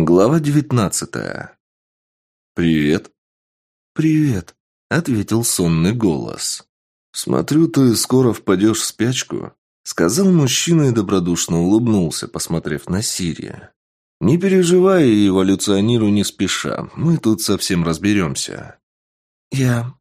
Глава девятнадцатая. «Привет». «Привет», — ответил сонный голос. «Смотрю, ты скоро впадешь в спячку», — сказал мужчина и добродушно улыбнулся, посмотрев на Сирия. «Не переживай и эволюционируй не спеша, мы тут совсем разберемся». «Я...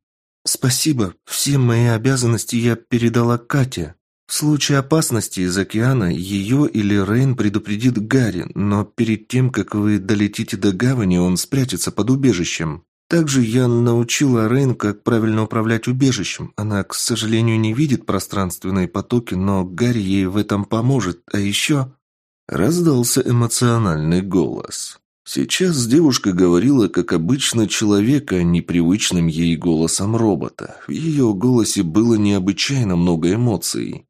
Спасибо, все мои обязанности я передала Кате», в случае опасности из океана ее или Рейн предупредит Гарри, но перед тем, как вы долетите до гавани, он спрячется под убежищем. Также я научила Рейн, как правильно управлять убежищем. Она, к сожалению, не видит пространственные потоки, но Гарри ей в этом поможет. А еще...» Раздался эмоциональный голос. Сейчас девушка говорила, как обычно человек, а не привычным ей голосом робота. В ее голосе было необычайно много эмоций.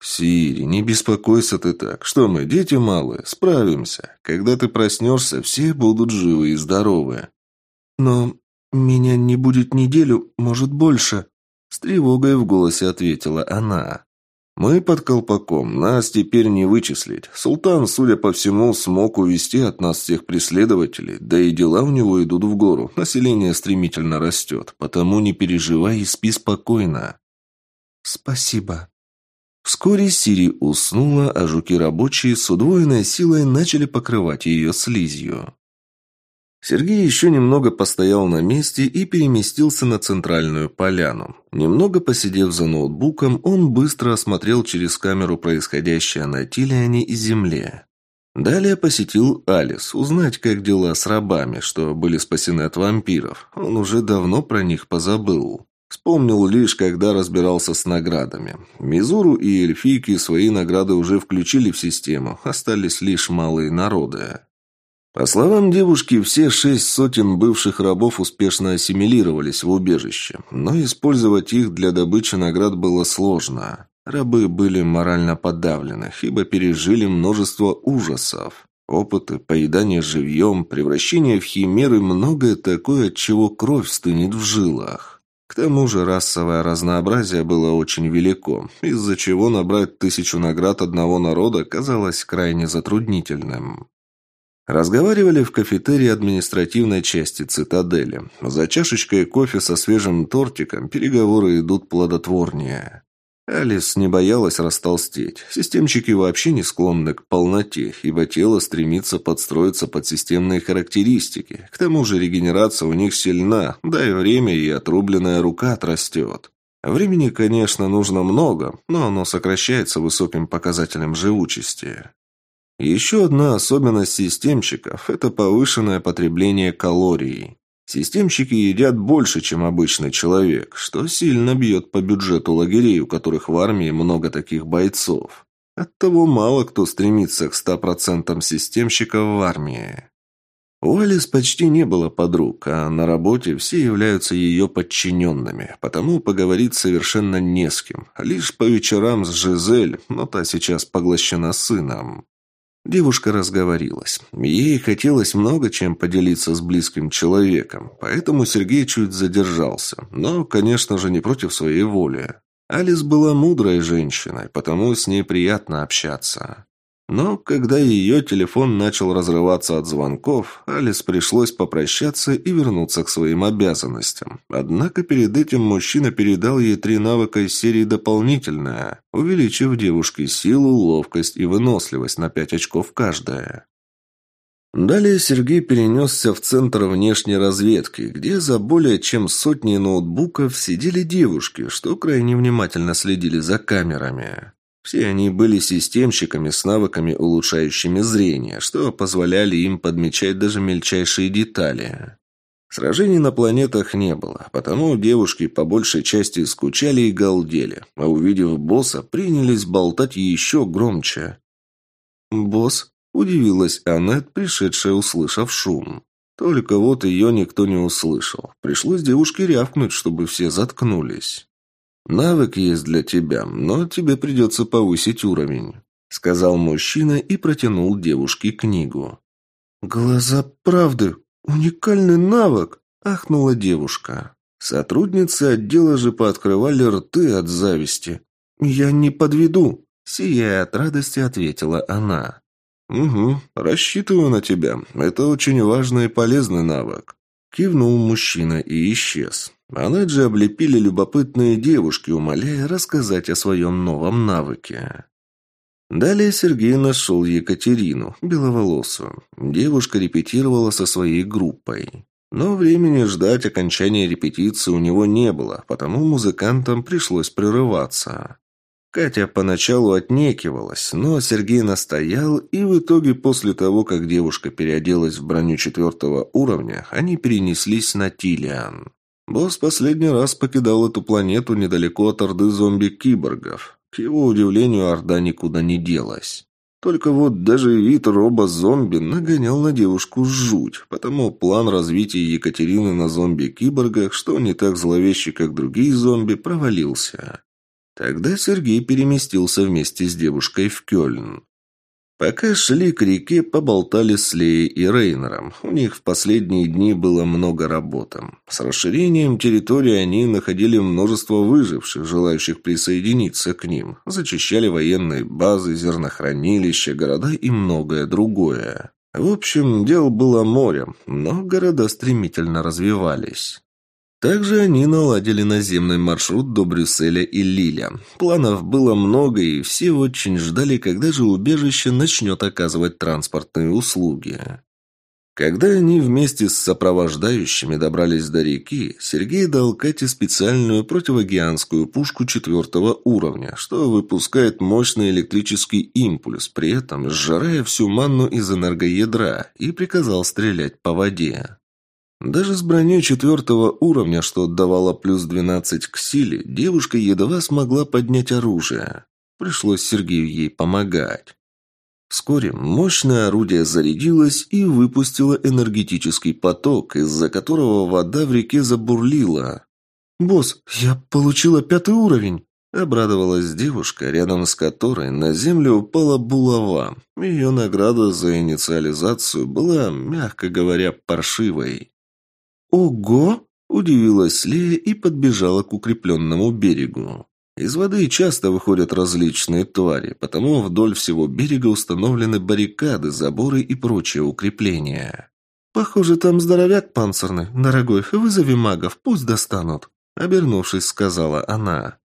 «Сири, не беспокойся ты так. Что мы, дети малые, справимся. Когда ты проснешься, все будут живы и здоровы». «Но меня не будет неделю, может, больше», — с тревогой в голосе ответила она. «Мы под колпаком, нас теперь не вычислить. Султан, судя по всему, смог увести от нас всех преследователей, да и дела у него идут в гору, население стремительно растет, потому не переживай и спи спокойно». «Спасибо», Вскоре Сири уснула, а жуки-рабочие с удвоенной силой начали покрывать ее слизью. Сергей еще немного постоял на месте и переместился на центральную поляну. Немного посидев за ноутбуком, он быстро осмотрел через камеру происходящее на Тилиане и Земле. Далее посетил Алис, узнать, как дела с рабами, что были спасены от вампиров. Он уже давно про них позабыл. Вспомнил лишь, когда разбирался с наградами. Мизуру и эльфийки свои награды уже включили в систему, остались лишь малые народы. По словам девушки, все шесть сотен бывших рабов успешно ассимилировались в убежище, но использовать их для добычи наград было сложно. Рабы были морально подавлены, ибо пережили множество ужасов. Опыты, поедание живьем, превращение в химеры – многое такое, от чего кровь стынет в жилах. К тому же расовое разнообразие было очень велико, из-за чего набрать тысячу наград одного народа казалось крайне затруднительным. Разговаривали в кафетерии административной части цитадели. За чашечкой кофе со свежим тортиком переговоры идут плодотворнее. Алис не боялась растолстеть. Системчики вообще не склонны к полноте, ибо тело стремится подстроиться под системные характеристики. К тому же регенерация у них сильна, дай время и отрубленная рука отрастет. Времени, конечно, нужно много, но оно сокращается высоким показателем живучести. Еще одна особенность системщиков – это повышенное потребление калорий. Системщики едят больше, чем обычный человек, что сильно бьет по бюджету лагерей, у которых в армии много таких бойцов. Оттого мало кто стремится к 100% системщиков в армии. У Алис почти не было подруг, а на работе все являются ее подчиненными, потому поговорить совершенно не с кем. Лишь по вечерам с Жизель, но та сейчас поглощена сыном. Девушка разговорилась. Ей хотелось много чем поделиться с близким человеком, поэтому Сергей чуть задержался, но, конечно же, не против своей воли. Алис была мудрой женщиной, потому с ней приятно общаться. Но когда ее телефон начал разрываться от звонков, Алис пришлось попрощаться и вернуться к своим обязанностям. Однако перед этим мужчина передал ей три навыка из серии «Дополнительная», увеличив девушке силу, ловкость и выносливость на пять очков каждая. Далее Сергей перенесся в центр внешней разведки, где за более чем сотней ноутбуков сидели девушки, что крайне внимательно следили за камерами. Все они были системщиками с навыками, улучшающими зрение, что позволяли им подмечать даже мельчайшие детали. Сражений на планетах не было, потому девушки по большей части скучали и галдели, а увидев босса, принялись болтать еще громче. «Босс?» – удивилась Аннет, пришедшая, услышав шум. Только вот ее никто не услышал. Пришлось девушке рявкнуть, чтобы все заткнулись. «Навык есть для тебя, но тебе придется повысить уровень», — сказал мужчина и протянул девушке книгу. «Глаза правды! Уникальный навык!» — ахнула девушка. Сотрудницы отдела же пооткрывали рты от зависти. «Я не подведу!» — сияя от радости, ответила она. «Угу, рассчитываю на тебя. Это очень важный и полезный навык». Кивнул мужчина и исчез. А Наджи облепили любопытные девушки, умоляя рассказать о своем новом навыке. Далее Сергей нашел Екатерину, беловолосую. Девушка репетировала со своей группой. Но времени ждать окончания репетиции у него не было, потому музыкантам пришлось прерываться. Катя поначалу отнекивалась, но Сергей настоял, и в итоге после того, как девушка переоделась в броню четвертого уровня, они перенеслись на Тилиан. Босс последний раз покидал эту планету недалеко от орды зомби-киборгов. К его удивлению, Орда никуда не делась. Только вот даже вид роба-зомби нагонял на девушку жуть, потому план развития Екатерины на зомби-киборгах, что не так зловеще, как другие зомби, провалился. Тогда Сергей переместился вместе с девушкой в Кёльн. Пока шли к реке, поболтали с Леей и Рейнером. У них в последние дни было много работы. С расширением территории они находили множество выживших, желающих присоединиться к ним. Зачищали военные базы, зернохранилища, города и многое другое. В общем, дел было море, но города стремительно развивались. Также они наладили наземный маршрут до Брюсселя и Лиля. Планов было много, и все очень ждали, когда же убежище начнет оказывать транспортные услуги. Когда они вместе с сопровождающими добрались до реки, Сергей дал Кате специальную противогеанскую пушку четвертого уровня, что выпускает мощный электрический импульс, при этом сжирая всю манну из энергоядра, и приказал стрелять по воде. Даже с броней четвертого уровня, что давало плюс 12 к силе, девушка едва смогла поднять оружие. Пришлось Сергею ей помогать. Вскоре мощное орудие зарядилось и выпустило энергетический поток, из-за которого вода в реке забурлила. «Босс, я получила пятый уровень!» Обрадовалась девушка, рядом с которой на землю упала булава. Ее награда за инициализацию была, мягко говоря, паршивой. «Ого!» – удивилась Лея и подбежала к укрепленному берегу. Из воды часто выходят различные твари, потому вдоль всего берега установлены баррикады, заборы и прочие укрепления. «Похоже, там здоровяк панцирный. Дорогой, вызови магов, пусть достанут», – обернувшись, сказала она.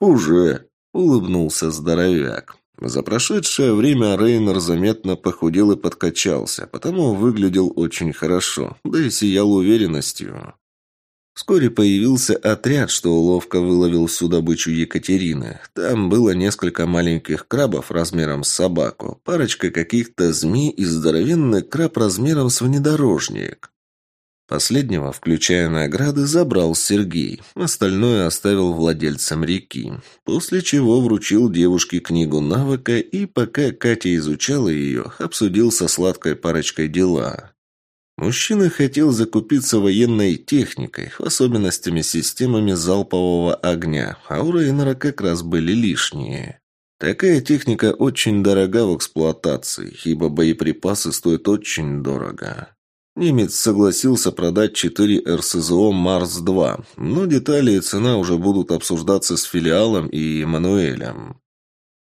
«Уже», – улыбнулся здоровяк. За прошедшее время Рейнер заметно похудел и подкачался, потому выглядел очень хорошо, да и сиял уверенностью. Вскоре появился отряд, что ловко выловил всю добычу Екатерины. Там было несколько маленьких крабов размером с собаку, парочка каких-то змей и здоровенный краб размером с внедорожник. Последнего, включая награды, забрал Сергей. Остальное оставил владельцам реки. После чего вручил девушке книгу навыка и, пока Катя изучала ее, обсудил со сладкой парочкой дела. Мужчина хотел закупиться военной техникой, особенностями системами залпового огня, а у Рейнера как раз были лишние. Такая техника очень дорога в эксплуатации, ибо боеприпасы стоят очень дорого. Немец согласился продать 4 РСЗО «Марс-2», но детали и цена уже будут обсуждаться с филиалом и Эммануэлем.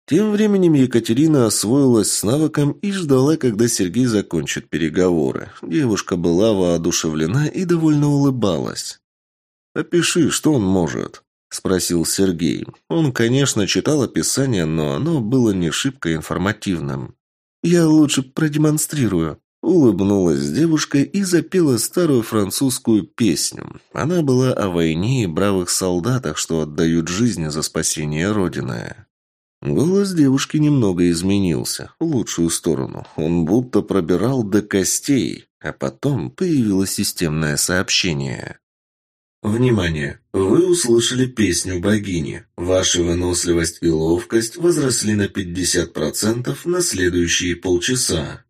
Тем временем Екатерина освоилась с навыком и ждала, когда Сергей закончит переговоры. Девушка была воодушевлена и довольно улыбалась. «Опиши, что он может?» – спросил Сергей. Он, конечно, читал описание, но оно было не шибко информативным. «Я лучше продемонстрирую», Улыбнулась девушка и запела старую французскую песню. Она была о войне и бравых солдатах, что отдают жизни за спасение Родины. Голос девушки немного изменился, в лучшую сторону. Он будто пробирал до костей, а потом появилось системное сообщение. Внимание! Вы услышали песню богини. Ваша выносливость и ловкость возросли на 50% на следующие полчаса.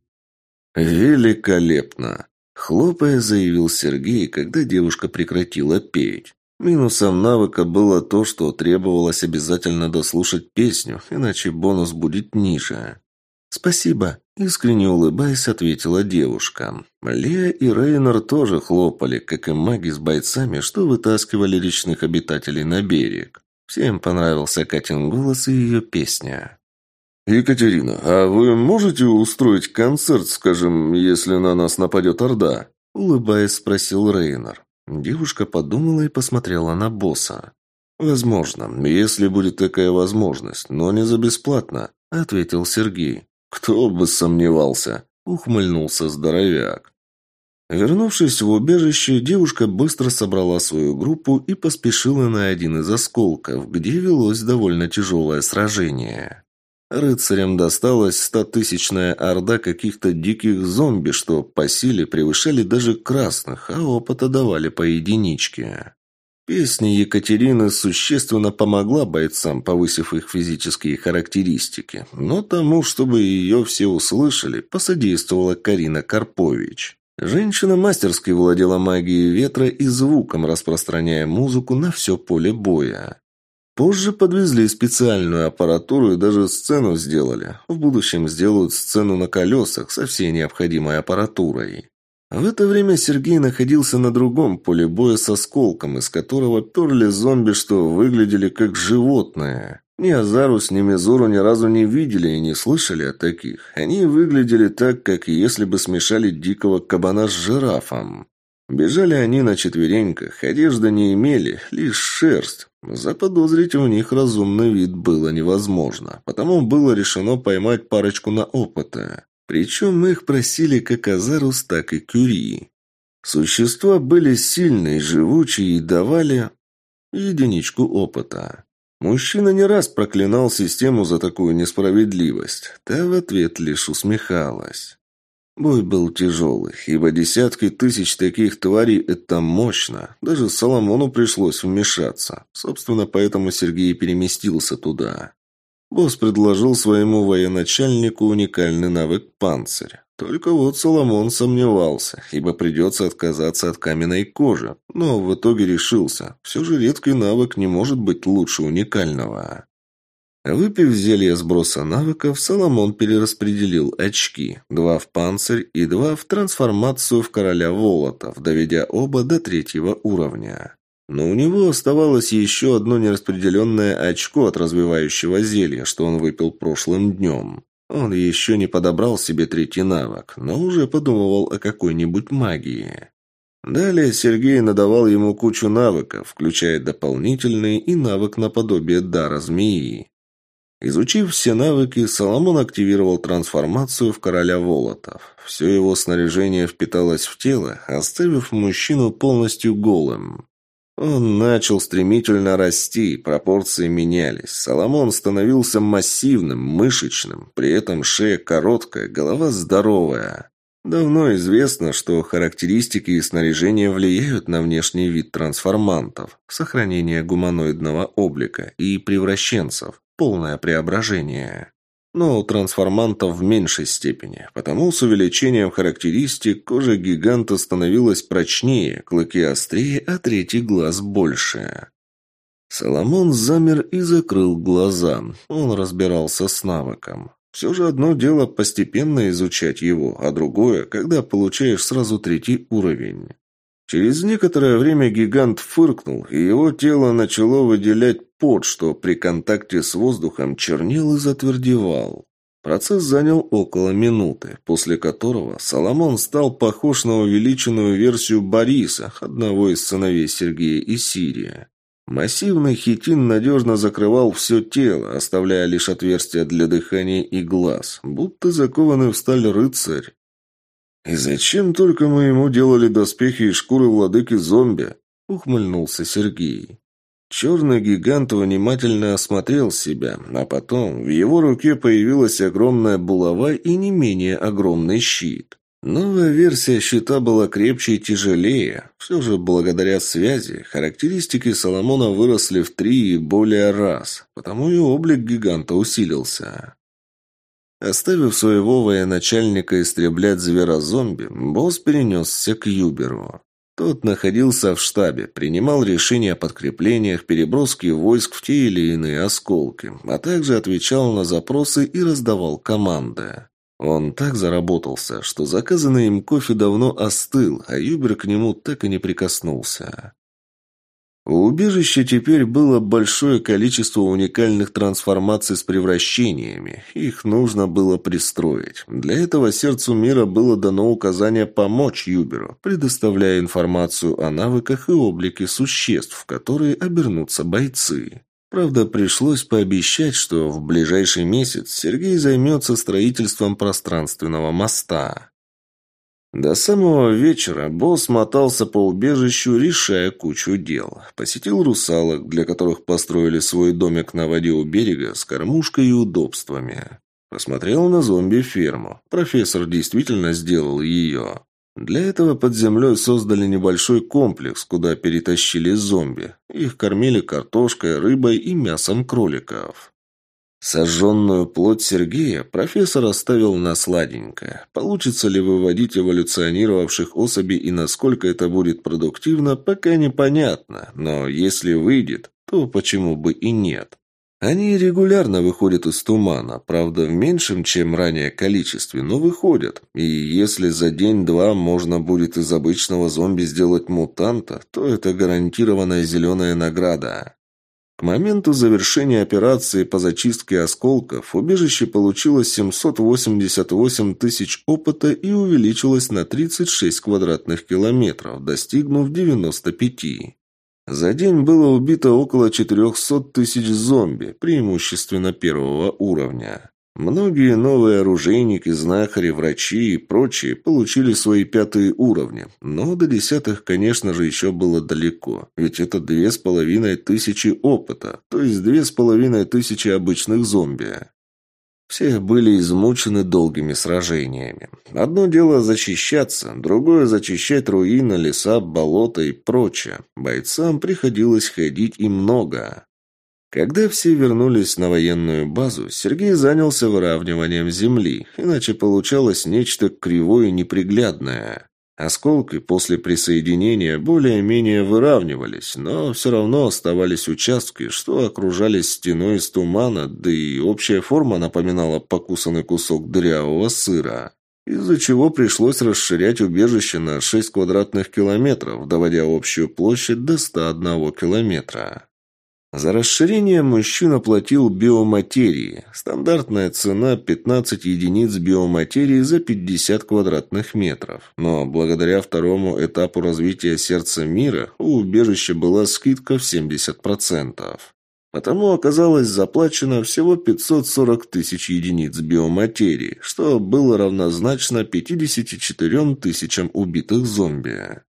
«Великолепно!» – хлопая, заявил Сергей, когда девушка прекратила петь. Минусом навыка было то, что требовалось обязательно дослушать песню, иначе бонус будет ниже. «Спасибо», – искренне улыбаясь, ответила девушка. Лея и Рейнер тоже хлопали, как и маги с бойцами, что вытаскивали речных обитателей на берег. Всем понравился Катин голос и ее песня. «Екатерина, а вы можете устроить концерт, скажем, если на нас нападет Орда?» Улыбаясь, спросил Рейнер. Девушка подумала и посмотрела на босса. «Возможно, если будет такая возможность, но не за бесплатно», — ответил Сергей. «Кто бы сомневался», — ухмыльнулся здоровяк. Вернувшись в убежище, девушка быстро собрала свою группу и поспешила на один из осколков, где велось довольно тяжелое сражение. Рыцарям досталась стотысячная орда каких-то диких зомби, что по силе превышали даже красных, а опыта давали по единичке. Песня Екатерины существенно помогла бойцам, повысив их физические характеристики, но тому, чтобы ее все услышали, посодействовала Карина Карпович. Женщина мастерски владела магией ветра и звуком, распространяя музыку на все поле боя. Позже подвезли специальную аппаратуру и даже сцену сделали. В будущем сделают сцену на колесах со всей необходимой аппаратурой. В это время Сергей находился на другом поле боя с осколком, из которого перли зомби, что выглядели как животные. Ни Азарус, ни Мизуру ни разу не видели и не слышали о таких. Они выглядели так, как если бы смешали дикого кабана с жирафом. Бежали они на четвереньках, одежды не имели, лишь шерсть. Заподозрить у них разумный вид было невозможно, потому было решено поймать парочку на опыты. Причем их просили как Азарус, так и Кюри. Существа были сильные, живучие и давали единичку опыта. Мужчина не раз проклинал систему за такую несправедливость. Та в ответ лишь усмехалась. Бой был тяжелый, ибо десятки тысяч таких тварей – это мощно. Даже Соломону пришлось вмешаться. Собственно, поэтому Сергей переместился туда. Босс предложил своему военачальнику уникальный навык «Панцирь». Только вот Соломон сомневался, ибо придется отказаться от каменной кожи. Но в итоге решился. Все же редкий навык не может быть лучше уникального. Выпив зелье сброса навыков, Соломон перераспределил очки. Два в панцирь и два в трансформацию в короля Волотов, доведя оба до третьего уровня. Но у него оставалось еще одно нераспределенное очко от развивающего зелья, что он выпил прошлым днем. Он еще не подобрал себе третий навык, но уже подумывал о какой-нибудь магии. Далее Сергей надавал ему кучу навыков, включая дополнительный и навык наподобие дара змеи. Изучив все навыки, Соломон активировал трансформацию в короля Волотов. Все его снаряжение впиталось в тело, оставив мужчину полностью голым. Он начал стремительно расти, пропорции менялись. Соломон становился массивным, мышечным, при этом шея короткая, голова здоровая. Давно известно, что характеристики и снаряжение влияют на внешний вид трансформантов, сохранение гуманоидного облика и превращенцев полное преображение. Но у трансформантов в меньшей степени, потому с увеличением характеристик кожа гиганта становилась прочнее, клыки острее, а третий глаз больше. Соломон замер и закрыл глаза. Он разбирался с навыком. Все же одно дело постепенно изучать его, а другое, когда получаешь сразу третий уровень. Через некоторое время гигант фыркнул, и его тело начало выделять пот, что при контакте с воздухом чернил и затвердевал. Процесс занял около минуты, после которого Соломон стал похож на увеличенную версию Бориса, одного из сыновей Сергея и Сирия. Массивный хитин надежно закрывал все тело, оставляя лишь отверстия для дыхания и глаз, будто закованный в сталь рыцарь. «И зачем только мы ему делали доспехи из шкуры владыки зомби?» — ухмыльнулся Сергей. Черный гигант внимательно осмотрел себя, а потом в его руке появилась огромная булава и не менее огромный щит. Новая версия щита была крепче и тяжелее. Все же, благодаря связи, характеристики Соломона выросли в три и более раз, потому и облик гиганта усилился. Оставив своего военачальника истреблять звера-зомби, босс перенесся к Юберу. Тот находился в штабе, принимал решения о подкреплениях, переброске войск в те или иные осколки, а также отвечал на запросы и раздавал команды. Он так заработался, что заказанный им кофе давно остыл, а Юбер к нему так и не прикоснулся. У убежища теперь было большое количество уникальных трансформаций с превращениями. Их нужно было пристроить. Для этого сердцу мира было дано указание помочь Юберу, предоставляя информацию о навыках и облике существ, в которые обернутся бойцы. Правда, пришлось пообещать, что в ближайший месяц Сергей займется строительством пространственного моста. До самого вечера босс мотался по убежищу, решая кучу дел. Посетил русалок, для которых построили свой домик на воде у берега с кормушкой и удобствами. Посмотрел на зомби-ферму. Профессор действительно сделал ее. Для этого под землей создали небольшой комплекс, куда перетащили зомби. Их кормили картошкой, рыбой и мясом кроликов. Сожженную плоть Сергея профессор оставил на сладенькое. Получится ли выводить эволюционировавших особей и насколько это будет продуктивно, пока непонятно. Но если выйдет, то почему бы и нет? Они регулярно выходят из тумана, правда, в меньшем, чем ранее количестве, но выходят. И если за день-два можно будет из обычного зомби сделать мутанта, то это гарантированная зеленая награда. К моменту завершения операции по зачистке осколков убежище получило 788 тысяч опыта и увеличилось на 36 квадратных километров, достигнув 95. За день было убито около 400 тысяч зомби, преимущественно первого уровня. Многие новые оружейники, знахари, врачи и прочие получили свои пятые уровни, но до десятых, конечно же, еще было далеко, ведь это две с половиной тысячи опыта, то есть две с половиной тысячи обычных зомби. Все были измучены долгими сражениями. Одно дело защищаться, другое – зачищать руины, леса, болота и прочее. Бойцам приходилось ходить и много. Когда все вернулись на военную базу, Сергей занялся выравниванием земли, иначе получалось нечто кривое и неприглядное. Осколки после присоединения более-менее выравнивались, но все равно оставались участки, что окружались стеной из тумана, да и общая форма напоминала покусанный кусок дырявого сыра. Из-за чего пришлось расширять убежище на 6 квадратных километров, доводя общую площадь до 101 километра. За расширение мужчина платил биоматерии. Стандартная цена 15 единиц биоматерии за 50 квадратных метров. Но благодаря второму этапу развития сердца мира у убежища была скидка в 70%. Потому оказалось заплачено всего 540 тысяч единиц биоматерии, что было равнозначно 54 тысячам убитых зомби.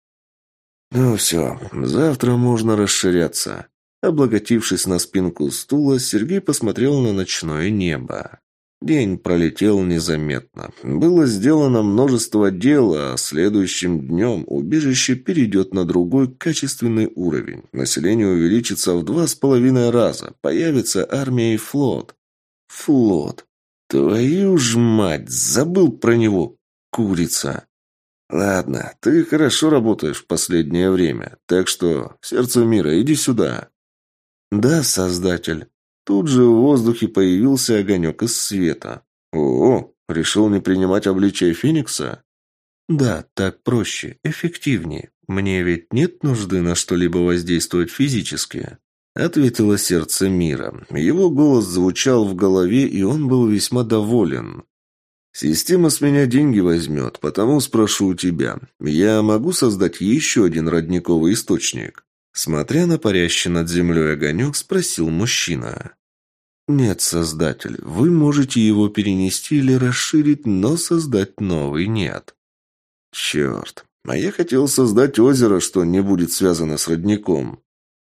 Ну все, завтра можно расширяться. Облокотившись на спинку стула, Сергей посмотрел на ночное небо. День пролетел незаметно. Было сделано множество дел, а следующим днем убежище перейдет на другой качественный уровень. Население увеличится в два с половиной раза. Появится армия и флот. Флот. Твою ж мать, забыл про него, курица. Ладно, ты хорошо работаешь в последнее время, так что, сердце мира, иди сюда. «Да, Создатель». Тут же в воздухе появился огонек из света. «О, решил не принимать обличие Феникса?» «Да, так проще, эффективнее. Мне ведь нет нужды на что-либо воздействовать физически», — ответило сердце мира. Его голос звучал в голове, и он был весьма доволен. «Система с меня деньги возьмет, потому спрошу у тебя. Я могу создать еще один родниковый источник?» Смотря на парящий над землей огонек, спросил мужчина. «Нет, Создатель, вы можете его перенести или расширить, но создать новый нет». «Черт, а я хотел создать озеро, что не будет связано с родником».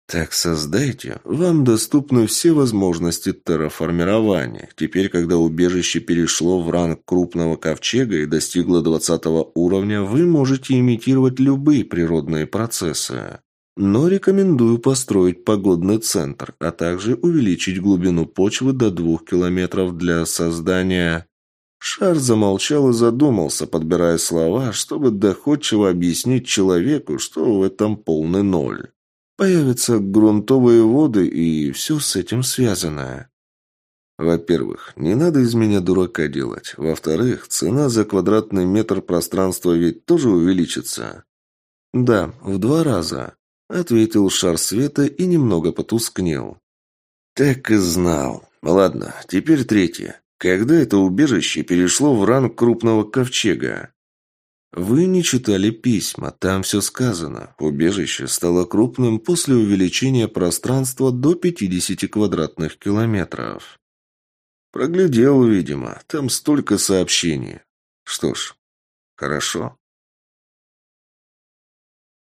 «Так создайте. Вам доступны все возможности терраформирования. Теперь, когда убежище перешло в ранг крупного ковчега и достигло двадцатого уровня, вы можете имитировать любые природные процессы. Но рекомендую построить погодный центр, а также увеличить глубину почвы до двух километров для создания... Шар замолчал и задумался, подбирая слова, чтобы доходчиво объяснить человеку, что в этом полный ноль. Появятся грунтовые воды и все с этим связанное. Во-первых, не надо из меня дурака делать. Во-вторых, цена за квадратный метр пространства ведь тоже увеличится. Да, в два раза. – ответил шар света и немного потускнел. «Так и знал. Ладно, теперь третье. Когда это убежище перешло в ранг крупного ковчега?» Вы не читали письма, там все сказано. Убежище стало крупным после увеличения пространства до 50 квадратных километров. Проглядел, видимо, там столько сообщений. Что ж, хорошо.